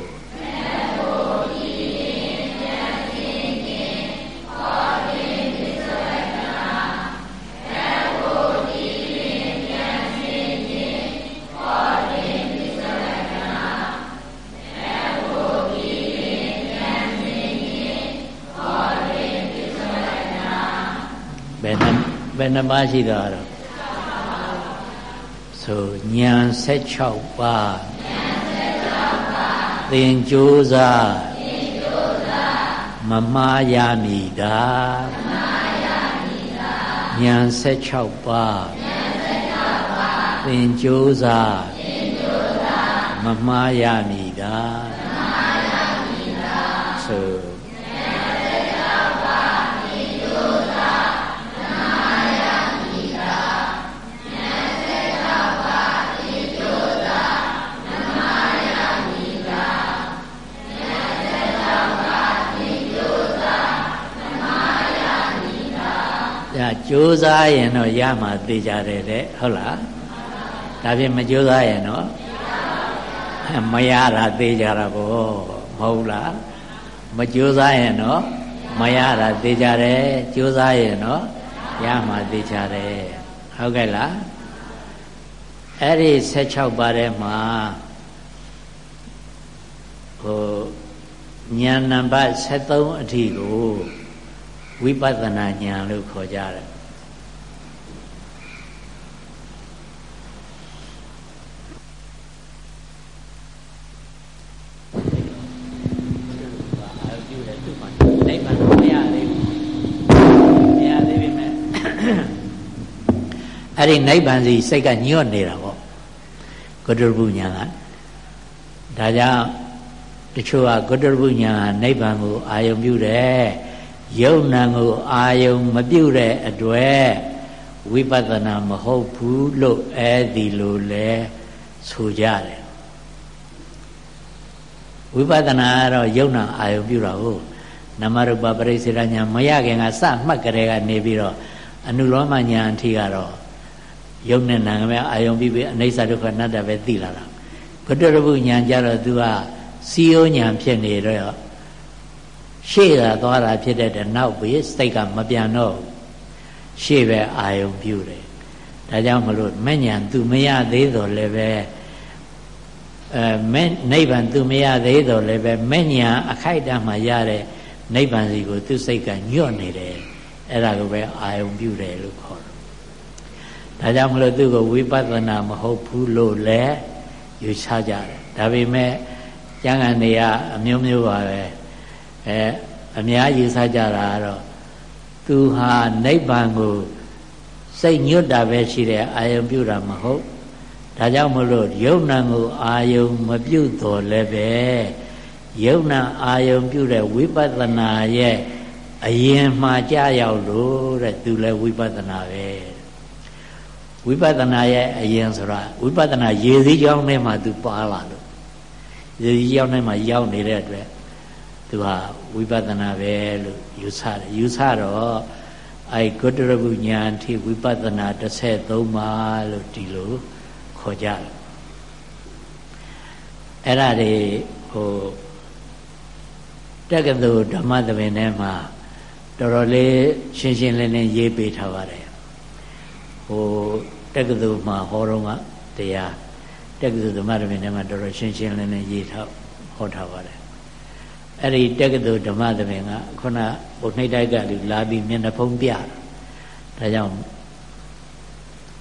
ဘယ်နှပါးရှိတော့တော့ဆိုဉာဏ်16ပါးသင်ကြိုးစားမမှားရမည်သာဉာဏ်16ပါးသင်ကြိုးစားမမှားရမည်သာ ကြိုးစားရင်တော့ရမှာသိကြတယ်တဲ့ဟုတ်လားဒါဖြင့်မကြိုးစားရင်တော့မရတာသိကြတာပေါ့မဟုတ်လားမကြိုးစားရင်တော့မရတာသိကြတယ်ကြိုးစားရင်တော့ရမှာသိကြတယ်ဟုတ်ကဲ့လားအဲ့ဒီ16ပါးထဲမှာဟိုဉာဏ်နံပါတ်73အထိကိုဝိပဿနာဉာဏ်လို့ခေါ်ကြတယ် အဲ့ဒီနိဗ္ဗာန်စီစိတ်ကညွတ်နေတာပေါ့ကုတ္တရပုညာကဒါကြောင့်တချို့ကကုတ္တရပုညာကနိဗ္ဗာန်ကိုအာယုံပြုတယ်ယုံနာကိုအာယုံမပြုတဲ့အတွက်ဝိပဿနာမဟုတ်ဘူးလို့အဲ့ဒီလိုလဲဆိုကြတယ်ဝိပဿနာကတော့ယုံနာအာယုံပြုတာဟုတ်နမရူပပရိစ္ဆေရညာမရခင်ကစမှတ်ကြတဲ့ကနေပြီးတော့အနုလောမညာအထိကတော့ ယုံနဲ့နာငမဲ့အာယုံပြီးပြီးအနိစ္စဒုက္ခအနတ္တပဲသိလာတာကတရပုညာကြတော့ तू ကစီယောညာဖြစ်နေတော့ရှေ့ကသွားတာဖြစ်တဲ့နောက်ပြီးစိတ်ကမပြန်တော့ရှေ့ပဲအာယုံပြုတယ်ဒါကြောင့်မလို့မဲ့ညာ तू မရသေးတော့လည်းပဲအဲမဲ့နိဗ္ဗာန် तू မရသေးတော့လည်းပဲမဲ့ညာအခိုက်အတန့်မှာရတဲ့နိဗ္ဗာန်စီကိုသူစိတ်ကညွတ်နေတယ်အဲ့ဒါကိုပဲအာယုံပြုတယ်လို့ခေါ်တယ် ဒါကြောင့်မလို့သူ့ကိုဝိပဿနာမဟုတ်ဘူးလို့လည်းယူဆကြတယ်ဒါပေမဲ့ကျမ်းဂန်တွေကအမျိုးမျိုးပါပဲအဲအများယူဆကြတာကတော့သူဟာနိဗ္ဗာန်ကိုစိတ်ညွတ်တာပဲရှိတယ်အာယုံပြုတာမဟုတ်ဒါကြောင့်မလို့ယုံနာကိုအာယုံမပြုတော်လည်းပဲယုံနာအာယုံပြုတဲ့ဝိပဿနာရဲ့အရင်မှကြာရောက်လို့တဲ့သူလည်းဝိပဿနာပဲ ဝိပဿနာရဲ့အရင်ဆိုတာဝိပဿနာရေစည်းကြောင်းထဲမှာသူပါလာလို့ရေစည်းကြောင်းထဲမှာရောက်နေတဲ့အတွက်သူဟာဝိပဿနာပဲလို့ယူဆတယ်ယူဆတော့အဲဂုတ္တရပုညာအထိဝိပဿနာ33ပါးလို့ဒီလိုခေါ်ကြတယ်အဲ့ဒါတွေဟိုတက္ကသိုလ်ဓမ္မသဘင်ထဲမှာတော်တော်လေးရှင်းရှင်းလင်းလင်းရေးပေးထားပါတယ် ဟိုတက္ကသိုလ်မှာဟောတော့ကတရားတက္ကသိုလ်ဓမ္မသဘင်ထဲမှာတော်တော်ရှင်းရှင်းလင်းလင်းရေးထားဟောထားပါတယ်အဲ့ဒီတက္ကသိုလ်ဓမ္မသဘင်ကခုနဟိုနှိမ့်တိုက်ကလူလာပြီးမျက်နှာဖုံးပြဒါကြောင့်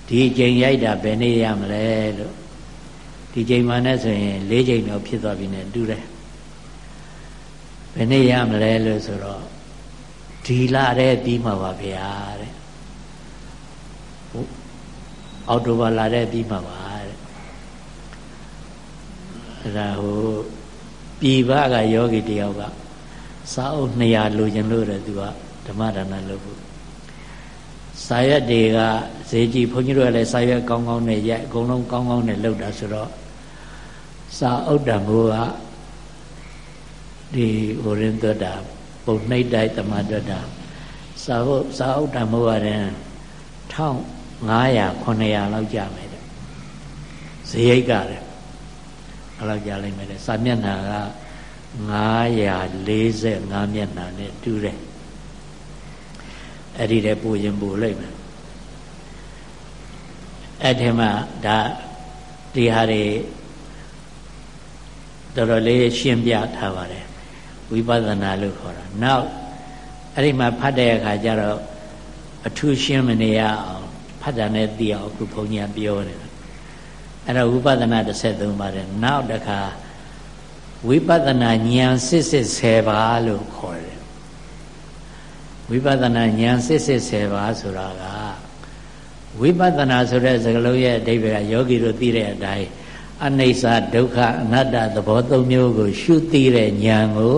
ဒီချိန်ရိုက်တာဘယ်နေ့ရမလဲလို့ဒီချိန်မှနဲ့ဆိုရင်၄ချိန်တော့ဖြစ်သွားပြီနဲ့တူတယ်ဘယ်နေ့ရမလဲလို့ဆိုတော့ဒီလာတဲ့ပြီးမှာပါဗျာတဲ့ အောက်တိုဘာလာတဲ့ပြီးမှာပါတဲ့အဲ့ဒါဟိုပြည်ပကယောဂီတယောက်ကစာအုပ်200လိုချင်လို့တဲ့သူကဓမ္မဒါနလုပ်ဖို့စာရွက်တွေကဈေးကြီးဘုန်းကြီးတို့ကလည်းစာရွက်ကောင်းကောင်းနဲ့ရိုက်အကုန်လုံးကောင်းကောင်းနဲ့လုပ်တာဆိုတော့စာအုပ်တံခိုးကဒီဟိုရင်းသွတ်တာပုံနှိပ်တိုက်တမတ်တွတ်တာစာအုပ်စာအုပ်တံခိုးကတဲ့1000 900 900လောက်ကြမယ်တဲ့ဇေယိတ်ကတဲ့ဘယ်လောက်ကြလိမ့်မယ်တဲ့စာမျက်နှာက945မျက်နှာနဲ့တူးတယ်အဲ့ဒီတည်းပူရင်ပူလိုက်မယ်အဲ့ဒီမှာဒါဒီဟာတွေတော်တော်လေးရှင်းပြထားပါတယ်ဝိပဿနာလို့ခေါ်တာနောက်အဲ့ဒီမှာဖတ်တဲ့အခါကျတော့အထူးရှင်းမနေရအောင် ဖတ်တာနဲ့သိအောင်အခုဘုန်းကြီးပြောတယ်အဲ့တော့ဝိပဿနာ33ပါတယ်နောက်တစ်ခါဝိပဿနာဉာဏ်စစ်စစ်10ပါးလို့ခေါ်တယ်ဝိပဿနာဉာဏ်စစ်စစ်10ပါးဆိုတာကဝိပဿနာဆိုတဲ့စကားလုံးရဲ့အဓိပ္ပာယ်ကယောဂီတို့သိတဲ့အတိုင်းအနိစ္စဒုက္ခအနတ္တသဘောသုံးမျိုးကို ရှုသိတဲ့ဉာဏ်ကို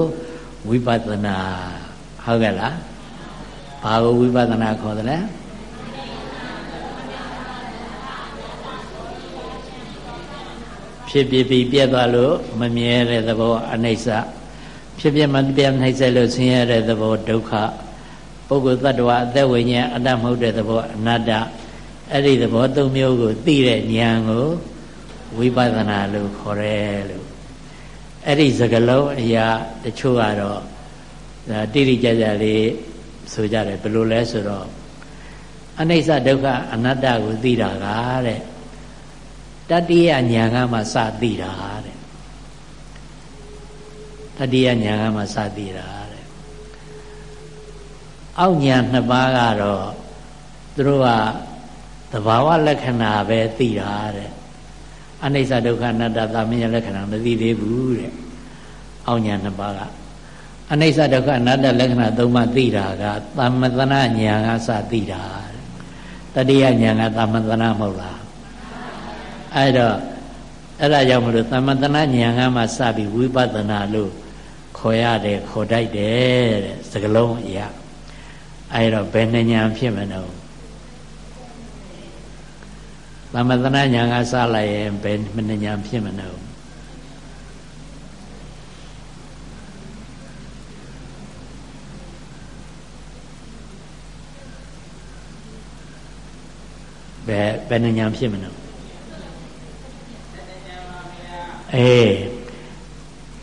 ဝိပဿနာဟုတ်ကဲ့လားဘာကိုဝိပဿနာခေါ်တယ်လဲ ဖြစ်ဖြစ်ပြီးပြက်သွားလို့မမြဲတဲ့သဘောအနိစ္စဖြစ်ဖြစ်မပြတ်နှိမ့်ဆက်လို့ဆင်းရဲတဲ့သဘောဒုက္ခပုဂ္ဂိုလ်တ attva အသက်ဝိညာဉ်အတ္တမဟုတ်တဲ့သဘောအနတ္တအဲ့ဒီသဘောသုံးမျိုးကိုသိတဲ့ဉာဏ်ကိုဝိပဿနာလို့ခေါ်တယ်လို့အဲ့ဒီစကလုံးအရာတချို့ကတော့တိတိကျကျလေးဆိုကြတယ်ဘယ်လိုလဲဆိုတော့အနိစ္စဒုက္ခအနတ္တကိုသိတာကတဲ့ တတိယညာကမှစသိတာတဲ့တတိယညာကမှစသိတာတဲ့အောက်ညာနှစ်ပါးကတော့သူတို့ကသဘာဝလက္ခဏာပဲသိတာတဲ့အနိစ္စဒုက္ခအနတ္တသမဉ္ဇလက္ခဏာမသိသေးဘူးတဲ့အောက်ညာနှစ်ပါးကအနိစ္စဒုက္ခအနတ္တလက္ခဏာသုံးပါးသိတာကသမတနာညာကစသိတာတတိယညာကသမတနာမဟုတ်လား အဲ့တော့အဲ့ဒါကြောင့်မလို့သမတနာဉာဏ်ကမှစပြီးဝိပဿနာလို့ခေါ်ရတယ်ခေါ်တတ်တယ်တဲ့စကလုံးအရာအဲ့တော့ဘယ်နှဉာဏ်ဖြစ်မလို့သမတနာဉာဏ်ကစလိုက်ရင်ဘယ်နှဉာဏ်ဖြစ်မလို့ဘယ်ဘယ်နှဉာဏ်ဖြစ်မလို့ အေး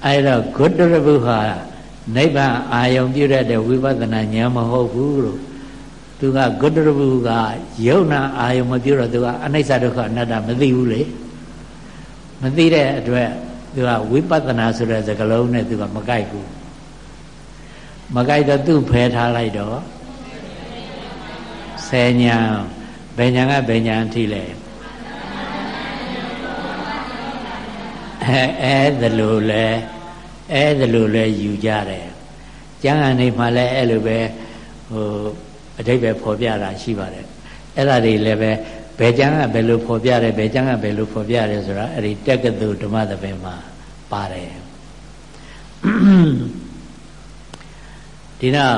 အဲ့တော့ဂုတ္တရဘုဟာနိဗ္ဗာန်အာယုံပြုရတဲ့ဝိပဿနာဉာဏ်မဟုတ်ဘူးလို့သူကဂုတ္တရဘုကယုံနာအာယုံမပြုတော့သူကအနိစ္စဒုက္ခအနတ္တမသိဘူးလေမသိတဲ့အတွက်သူကဝိပဿနာဆိုတဲ့စကားလုံးနဲ့သူကမကြိုက်ဘူးမကြိုက်တော့သူ့ဖယ်ထားလိုက်တော့ဆယ်ညာဘယ်ညာကဘယ်ညာအထိလဲ အဲအဲ့ဒါလို့လဲအဲ့ဒါလို့လဲယူကြတယ်ကျမ်းဂန်တွေမှာလည်းအဲ့လိုပဲဟိုအတိတ်ပဲဖော်ပြတာရှိပါတယ်အဲ့ဒါတွေလည်းပဲဘယ်ကျမ်းကဘယ်လိုဖော်ပြတယ်ဘယ်ကျမ်းကဘယ်လိုဖော်ပြတယ်ဆိုတာအဲ့ဒီတက္ကသိုလ်ဓမ္မသဘင်မှာပါတယ်ဒီတော့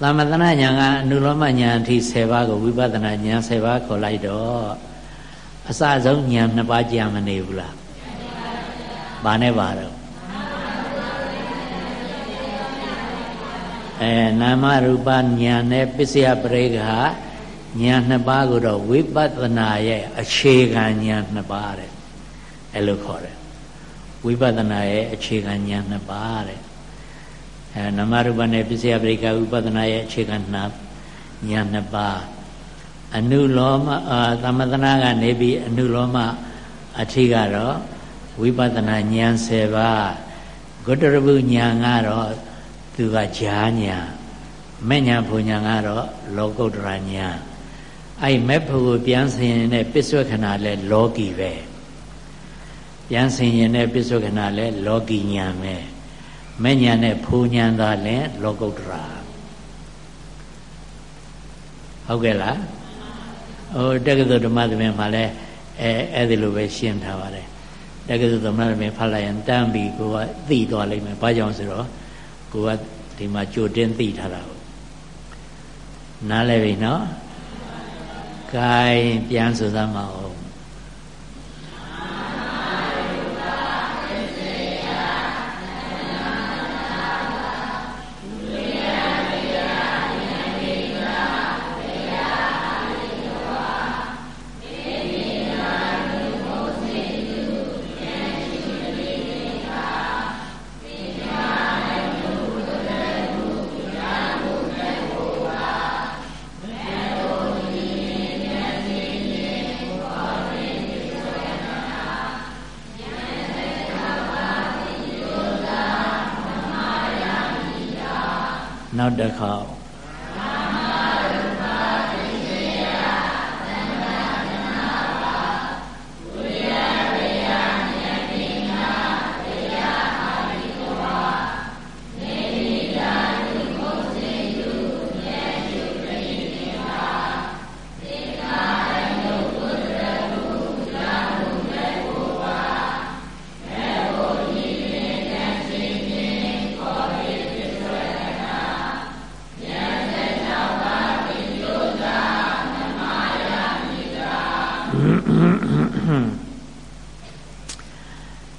သမထနာညာကအနုလောမညာအထိ10ပါးကိုဝိပဿနာညာ10ပါးခေါ်လိုက်တော့အစဆုံးညာ2ပါးကြာမနေဘူးလား ဘာနဲ့ပါတော့အဲနာမရူပညာနဲ့ပစ္စယပရိက္ခညာနှစ်ပါးကိုတော့ဝိပဿနာရဲ့အခြေခံညာနှစ်ပါးတဲ့အဲ့လိုခေါ်တယ်ဝိပဿနာရဲ့အခြေခံညာနှစ်ပါးတဲ့အဲနာမရူပနဲ့ပစ္စယပရိက္ခဝိပဿနာရဲ့အခြေခံနှစ်ညာနှစ်ပါးအနုလောမအာသမတနာကနေပြီးအနုလောမအထိကတော့ ဝိပဿနာဉာဏ်10ပါးဂုတ္တရပုဉာဏ်ကတော့သူကဈာဉာဏ်မဲ့ဉာဏ်ဘုံဉာဏ်ကတော့လောကုတ္တရာဉာဏ်အဲ့မဲ့ဖို့ကိုပြန်ဆင်ရင်တဲ့ပစ္စုခဏလဲလောကီပဲပြန်ဆင်ရင်တဲ့ပစ္စုခဏလဲလောကီဉာဏ်ပဲမဲ့ဉာဏ်နဲ့ဘုံဉာဏ်သာလဲလောကုတ္တရာဟုတ်ကဲ့လားဟိုတက္ကသိုလ်ဓမ္မသဘင်မှာလဲအဲအဲ့ဒီလိုပဲရှင်းထားပါတယ် တက္ကသိုလ်သမဏမင်းဖတ်လိုက်ရင်တန်းပြီးကိုကသိသွားလိမ့်မယ်ဘာကြောင့်ဆိုတော့ကိုကဒီမှာကြိုတင်းသိထားတာကိုနားလဲပြီနော် gain ပြန်ဆိုသမှာအောင်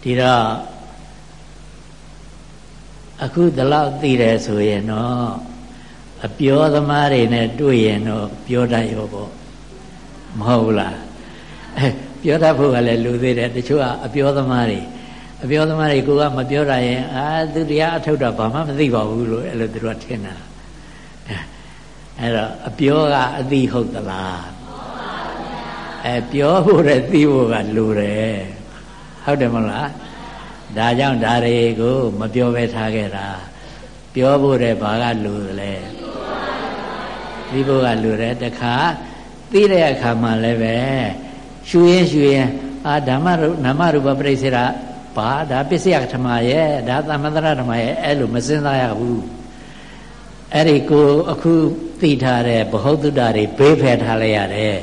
ဒီတော့အခုဒီလောက်သိတယ်ဆိုရင်တော့အပြောသမားတွေနဲ့တွေ့ရင်တော့ပြောတတ်ရောပေါ့မဟုတ်လားအဲပြောတတ်ဖို့ကလည်းလူသေးတယ်တချို့ကအပြောသမားတွေအပြောသမားတွေကိုကမပြောတာရင်အာသူတရားအထုတ်တာဘာမှမသိပါဘူးလို့အဲ့လိုသူတို့ထင်တာအဲ့တော့အပြောကအသိဟုတ်သလားအဲပြောဖို့တဲ့သိဖို့ကလူတယ် ဟုတ်တယ်မလားဒါကြောင့်ဒါတွေကိုမပြောပဲထားခဲ့တာပြောဖို့တဲ့ဘာကလူလဲသိဖို့ကလူတယ်တခါသိတဲ့အခါမှလည်းပဲရှူရင်ရှူရင်အာဓမ္မရုနာမရူပပရိစ္ဆေရဘာဒါပစ္စယဓမ္မရဲ့ဒါသမန္တရဓမ္မရဲ့အဲ့လိုမစင်စားရဘူးအဲ့ဒီကိုအခုသိထားတဲ့ဘ ਹੁ တုတ္တတွေဘေးဖယ်ထားလိုက်ရတယ်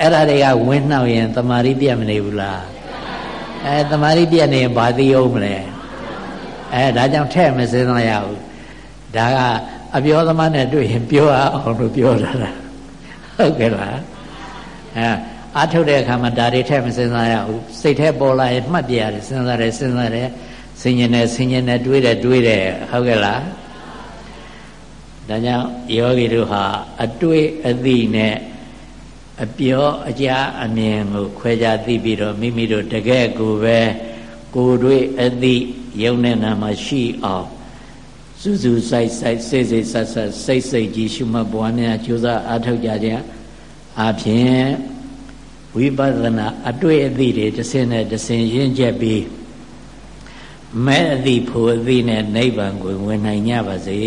အဲ့ဒါတွေကဝင်းနှောက်ရင်တမာရီပြတ်မနေဘူးလား အဲတမာရီပြတ်နေရင်ဘာသိအောင်မလဲအဲဒါကြောင့်ထဲ့မစင်စားရဘူးဒါကအပြောသမားနဲ့တွေ့ရင်ပြောအောင်လို့ပြောတာလားဟုတ်ကဲ့လားအဲအာထုတ်တဲ့အခါမှာဒါတွေထဲ့မစင်စားရဘူးစိတ်ထဲပေါ်လာရင်မှတ်ပြရတယ်စဉ်းစားတယ်စဉ်းစားတယ်ဆင်ញင်တယ်ဆင်ញင်တယ်တွေးတယ်တွေးတယ်ဟုတ်ကဲ့လားဒါကြောင့်ယောဂီတို့ဟာအတွေ့အသိနဲ့ အပြောအကြာအမြင်ကိုခွဲခြားသိပြီးတော့မိမိတို့တကယ်ကိုပဲကိုယ်တွေ့အသိယုံတဲ့နာမှာရှိအောင်စူးစူးဆိုင်ဆိုင်စိတ်စိတ်ဆက်ဆက်စိတ်စိတ်ကြီးရှုမှတ်ပွားများကြိုးစားအားထုတ်ကြခြင်းအပြင်ဝိပဿနာအတွေ့အသိတွေတစ်စင်းနဲ့တစ်စင်းရင့်ကျက်ပြီးမဲ့အသိဖို့အသိနဲ့နိဗ္ဗာန်ကိုဝင်နိုင်ကြပါစေ